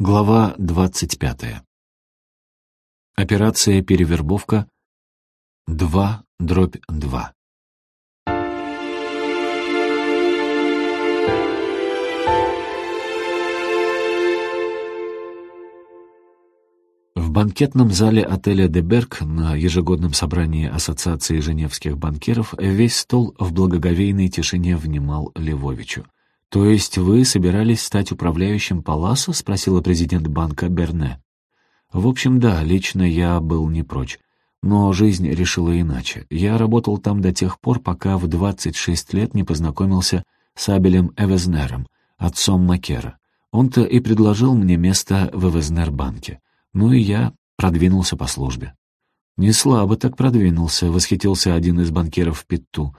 Глава 25. Операция «Перевербовка» 2 дробь 2. В банкетном зале отеля «Деберг» на ежегодном собрании Ассоциации женевских банкиров весь стол в благоговейной тишине внимал Левовичу. «То есть вы собирались стать управляющим Паласа?» — спросила президент банка Берне. «В общем, да, лично я был не прочь. Но жизнь решила иначе. Я работал там до тех пор, пока в 26 лет не познакомился с Абелем Эвезнером, отцом Макера. Он-то и предложил мне место в Эвезнер-банке. Ну и я продвинулся по службе. «Не слабо так продвинулся», — восхитился один из банкиров Питту.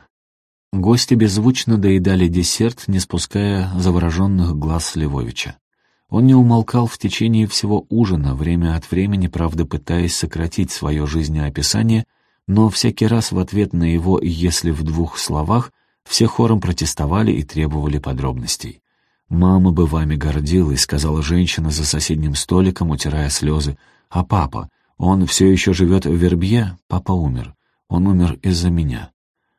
Гости беззвучно доедали десерт, не спуская завороженных глаз Львовича. Он не умолкал в течение всего ужина, время от времени, правда, пытаясь сократить свое жизнеописание, но всякий раз в ответ на его «если в двух словах» все хором протестовали и требовали подробностей. «Мама бы вами гордилась», — сказала женщина за соседним столиком, утирая слезы. «А папа? Он все еще живет в Вербье? Папа умер. Он умер из-за меня».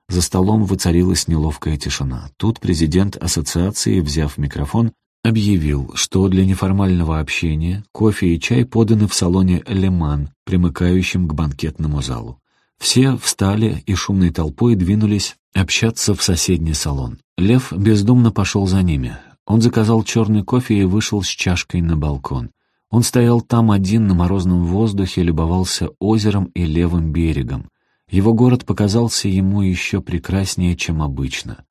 За столом воцарилась неловкая тишина. Тут президент ассоциации, взяв микрофон, объявил, что для неформального общения кофе и чай поданы в салоне «Леман», примыкающем к банкетному залу. Все встали и шумной толпой двинулись общаться в соседний салон. Лев бездумно пошел за ними. Он заказал черный кофе и вышел с чашкой на балкон. Он стоял там один на морозном воздухе, любовался озером и левым берегом. Его город показался ему еще прекраснее, чем обычно.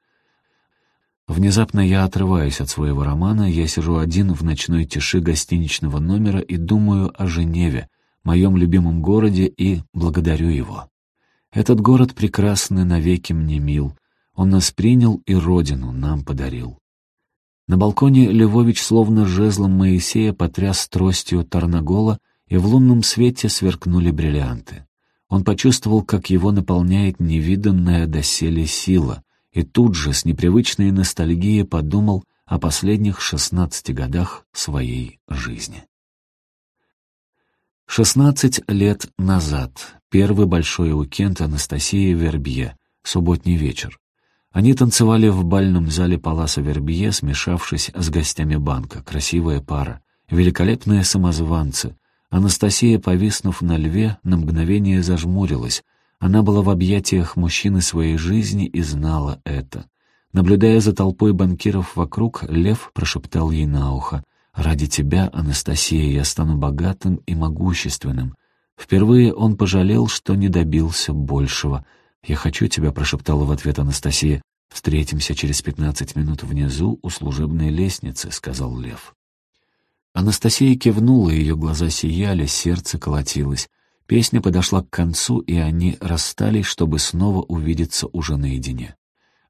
Внезапно я отрываюсь от своего романа, я сижу один в ночной тиши гостиничного номера и думаю о Женеве, моем любимом городе, и благодарю его. Этот город прекрасный, навеки мне мил. Он нас принял и родину нам подарил. На балконе Львович словно жезлом Моисея потряс тростью Тарнагола, и в лунном свете сверкнули бриллианты. Он почувствовал, как его наполняет невиданная доселе сила, и тут же с непривычной ностальгией подумал о последних шестнадцати годах своей жизни. Шестнадцать лет назад, первый большой уикенд Анастасии Вербье, субботний вечер. Они танцевали в бальном зале Паласа Вербье, смешавшись с гостями банка, красивая пара, великолепные самозванцы, Анастасия, повиснув на льве, на мгновение зажмурилась. Она была в объятиях мужчины своей жизни и знала это. Наблюдая за толпой банкиров вокруг, лев прошептал ей на ухо. «Ради тебя, Анастасия, я стану богатым и могущественным». Впервые он пожалел, что не добился большего. «Я хочу тебя», — прошептала в ответ Анастасия. «Встретимся через пятнадцать минут внизу у служебной лестницы», — сказал лев. Анастасия кивнула, ее глаза сияли, сердце колотилось. Песня подошла к концу, и они расстались, чтобы снова увидеться уже наедине.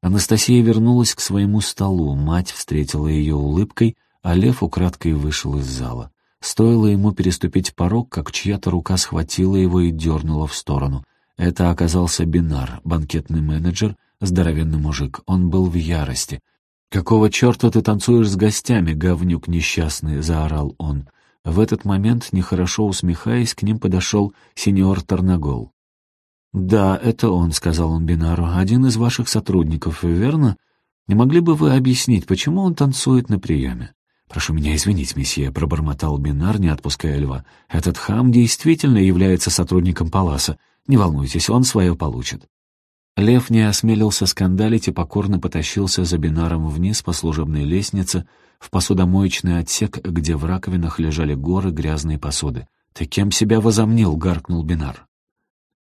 Анастасия вернулась к своему столу, мать встретила ее улыбкой, а Лев украдкой вышел из зала. Стоило ему переступить порог, как чья-то рука схватила его и дернула в сторону. Это оказался Бинар, банкетный менеджер, здоровенный мужик. Он был в ярости — «Какого черта ты танцуешь с гостями, говнюк несчастный?» — заорал он. В этот момент, нехорошо усмехаясь, к ним подошел сеньор Тарнагол. «Да, это он», — сказал он Бинару, — «один из ваших сотрудников, верно? Не могли бы вы объяснить, почему он танцует на приеме?» «Прошу меня извинить, месье», — пробормотал Бинар, не отпуская льва. «Этот хам действительно является сотрудником Паласа. Не волнуйтесь, он свое получит». Лев не осмелился скандалить и покорно потащился за бинаром вниз по служебной лестнице в посудомоечный отсек, где в раковинах лежали горы грязной посуды. «Ты кем себя возомнил?» — гаркнул бинар.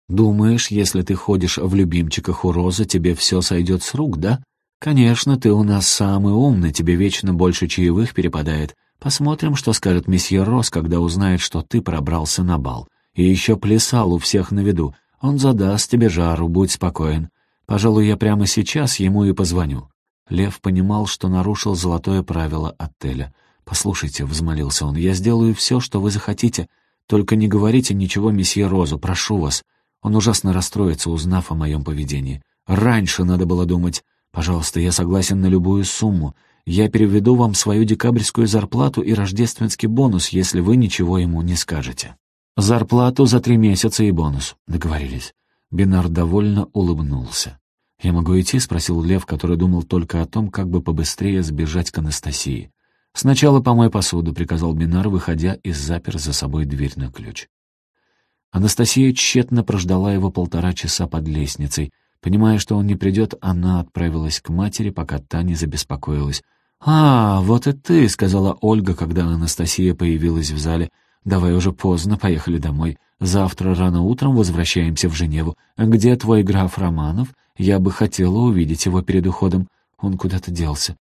«Думаешь, если ты ходишь в любимчиках у Розы, тебе все сойдет с рук, да? Конечно, ты у нас самый умный, тебе вечно больше чаевых перепадает. Посмотрим, что скажет месье Роз, когда узнает, что ты пробрался на бал. И еще плясал у всех на виду. Он задаст тебе жару, будь спокоен. Пожалуй, я прямо сейчас ему и позвоню». Лев понимал, что нарушил золотое правило отеля. «Послушайте», — взмолился он, — «я сделаю все, что вы захотите. Только не говорите ничего месье Розу, прошу вас. Он ужасно расстроится, узнав о моем поведении. Раньше надо было думать. Пожалуйста, я согласен на любую сумму. Я переведу вам свою декабрьскую зарплату и рождественский бонус, если вы ничего ему не скажете». «Зарплату за три месяца и бонус», — договорились. Бинар довольно улыбнулся. «Я могу идти?» — спросил Лев, который думал только о том, как бы побыстрее сбежать к Анастасии. «Сначала помой посуду», — приказал Бинар, выходя и запер за собой дверь на ключ. Анастасия тщетно прождала его полтора часа под лестницей. Понимая, что он не придет, она отправилась к матери, пока та не забеспокоилась. «А, вот и ты», — сказала Ольга, когда Анастасия появилась в зале. «Давай уже поздно, поехали домой. Завтра рано утром возвращаемся в Женеву. Где твой граф Романов? Я бы хотела увидеть его перед уходом. Он куда-то делся.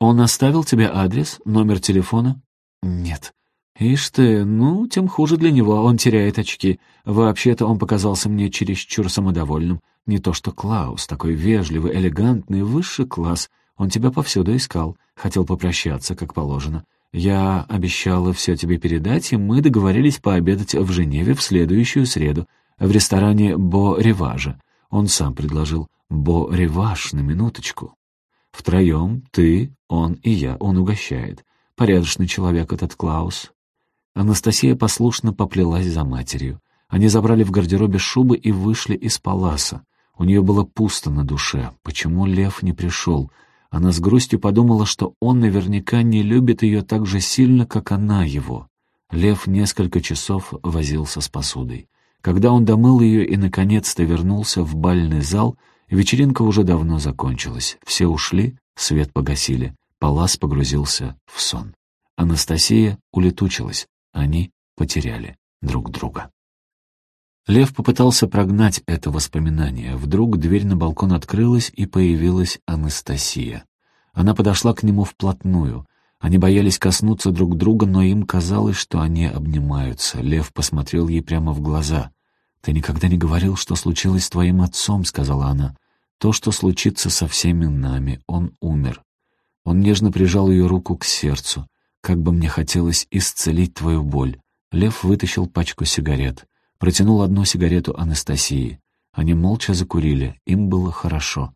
Он оставил тебе адрес, номер телефона? Нет. Ишь ты, ну, тем хуже для него, он теряет очки. Вообще-то он показался мне чересчур самодовольным. Не то что Клаус, такой вежливый, элегантный, высший класс. Он тебя повсюду искал, хотел попрощаться, как положено. Я обещала все тебе передать, и мы договорились пообедать в Женеве в следующую среду, в ресторане «Бо-Реважа». Он сам предложил «Бо-Реваж» на минуточку. Втроем, ты, он и я, он угощает. Порядочный человек этот Клаус. Анастасия послушно поплелась за матерью. Они забрали в гардеробе шубы и вышли из паласа. У нее было пусто на душе. Почему Лев не пришел? Она с грустью подумала, что он наверняка не любит ее так же сильно, как она его. Лев несколько часов возился с посудой. Когда он домыл ее и, наконец-то, вернулся в бальный зал, вечеринка уже давно закончилась. Все ушли, свет погасили. Палас погрузился в сон. Анастасия улетучилась. Они потеряли друг друга. Лев попытался прогнать это воспоминание. Вдруг дверь на балкон открылась, и появилась Анастасия. Она подошла к нему вплотную. Они боялись коснуться друг друга, но им казалось, что они обнимаются. Лев посмотрел ей прямо в глаза. «Ты никогда не говорил, что случилось с твоим отцом», — сказала она. «То, что случится со всеми нами. Он умер». Он нежно прижал ее руку к сердцу. «Как бы мне хотелось исцелить твою боль». Лев вытащил пачку сигарет протянул одну сигарету Анастасии. Они молча закурили, им было хорошо.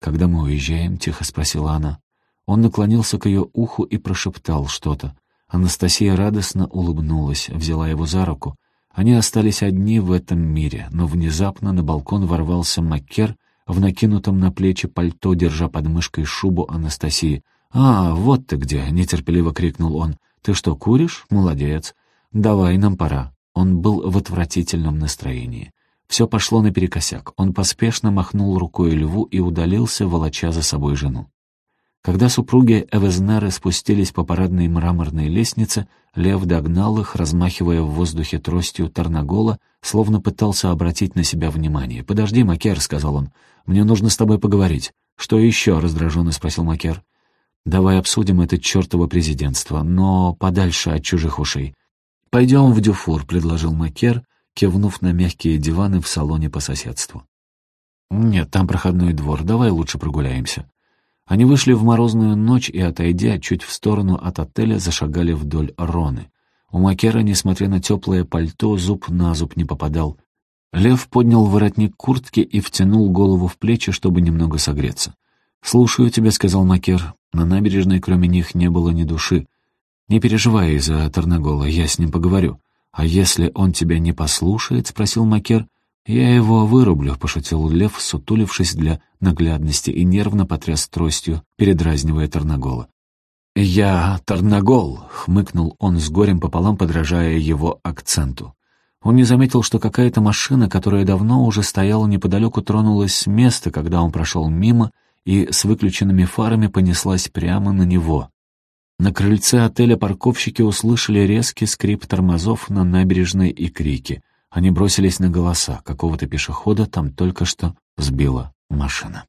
«Когда мы уезжаем?» — тихо спросила она. Он наклонился к ее уху и прошептал что-то. Анастасия радостно улыбнулась, взяла его за руку. Они остались одни в этом мире, но внезапно на балкон ворвался Маккер в накинутом на плечи пальто, держа под мышкой шубу Анастасии. «А, вот ты где!» — нетерпеливо крикнул он. «Ты что, куришь? Молодец. Давай, нам пора». Он был в отвратительном настроении. Все пошло наперекосяк. Он поспешно махнул рукой льву и удалился, волоча за собой жену. Когда супруги Эвезнеры спустились по парадной мраморной лестнице, лев догнал их, размахивая в воздухе тростью Тарнагола, словно пытался обратить на себя внимание. «Подожди, Макер», — сказал он, — «мне нужно с тобой поговорить». «Что еще?» — раздраженно спросил Макер. «Давай обсудим это чертово президентство, но подальше от чужих ушей. «Пойдем в Дюфур», — предложил Макер, кивнув на мягкие диваны в салоне по соседству. «Нет, там проходной двор, давай лучше прогуляемся». Они вышли в морозную ночь и, отойдя чуть в сторону от отеля, зашагали вдоль Роны. У Макера, несмотря на теплое пальто, зуб на зуб не попадал. Лев поднял воротник куртки и втянул голову в плечи, чтобы немного согреться. «Слушаю тебя», — сказал Макер. На набережной кроме них не было ни души. «Не переживай из-за Тарнагола, я с ним поговорю». «А если он тебя не послушает?» — спросил Макер. «Я его вырублю», — пошутил Лев, сутулившись для наглядности и нервно потряс тростью, передразнивая Тарнагола. «Я Тарнагол», — хмыкнул он с горем пополам, подражая его акценту. Он не заметил, что какая-то машина, которая давно уже стояла неподалеку, тронулась с места, когда он прошел мимо и с выключенными фарами понеслась прямо на него. На крыльце отеля парковщики услышали резкий скрип тормозов на набережной и крики. Они бросились на голоса. Какого-то пешехода там только что сбила машина.